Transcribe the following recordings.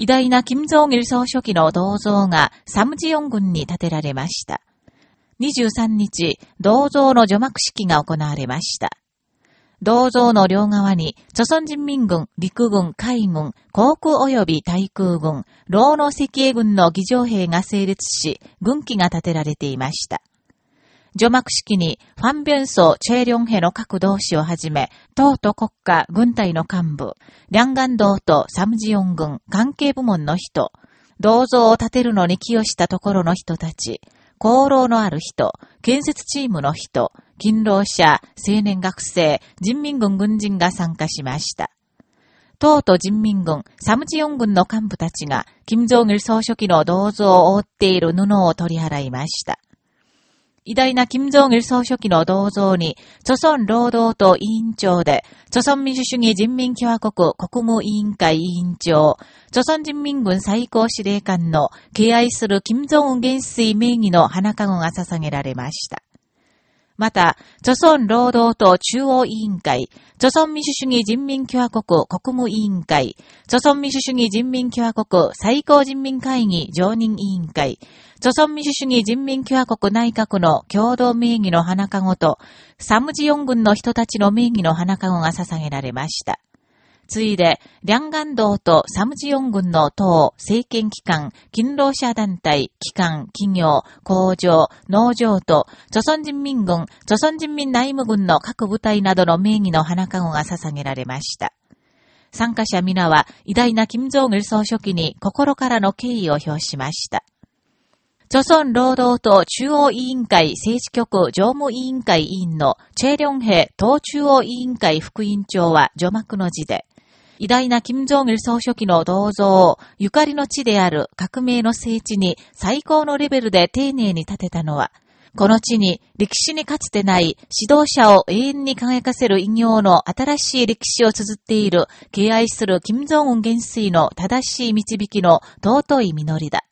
偉大な金正義総書記の銅像がサムジヨン郡に建てられました。23日、銅像の除幕式が行われました。銅像の両側に、朝鮮人民軍、陸軍、海軍、航空及び対空軍、老の赤衛軍の議場兵が成立し、軍旗が建てられていました。除幕式に、ファンビョンソ、チェリョンヘの各同志をはじめ、党と国家、軍隊の幹部、リャンガン道とサムジヨン軍、関係部門の人、銅像を建てるのに寄与したところの人たち、功労のある人、建設チームの人、勤労者、青年学生、人民軍軍人が参加しました。党と人民軍、サムジヨン軍の幹部たちが、金正義総書記の銅像を覆っている布を取り払いました。偉大な金正義総書記の銅像に、著村労働党委員長で、著村民主主義人民共和国国務委員会委員長、著村人民軍最高司令官の敬愛する金正恩元帥名義の花籠が捧げられました。また、著村労働党中央委員会、著村民主主義人民共和国国務委員会、著村民主主義人民共和国最高人民会議常任委員会、著村民主主義人民共和国内閣の共同名義の花籠と、サムジヨン軍の人たちの名義の花籠が捧げられました。ついで、リャンガン道とサムジヨン軍の党、政権機関、勤労者団体、機関、企業、工場、農場と、著村人民軍、著村人民内務軍の各部隊などの名義の花籠が捧げられました。参加者皆は偉大な金正義総書記に心からの敬意を表しました。朝鮮労働党中央委員会政治局常務委員会委員のチェリョンヘ党中央委員会副委員長は除幕の字で、偉大な金正義総書記の銅像をゆかりの地である革命の聖地に最高のレベルで丁寧に建てたのは、この地に歴史にかつてない指導者を永遠に輝かせる偉業の新しい歴史を綴っている敬愛する金正恩元帥の正しい導きの尊い実りだ。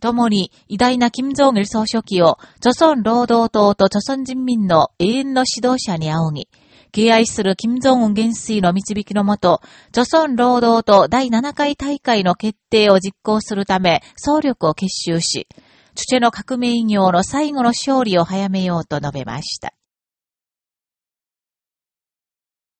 共に偉大な金正義総書記を、著村労働党と著村人民の永遠の指導者に仰ぎ、敬愛する金正恩元帥の導きのもと、著村労働党第7回大会の決定を実行するため、総力を結集し、チュチェの革命業の最後の勝利を早めようと述べました。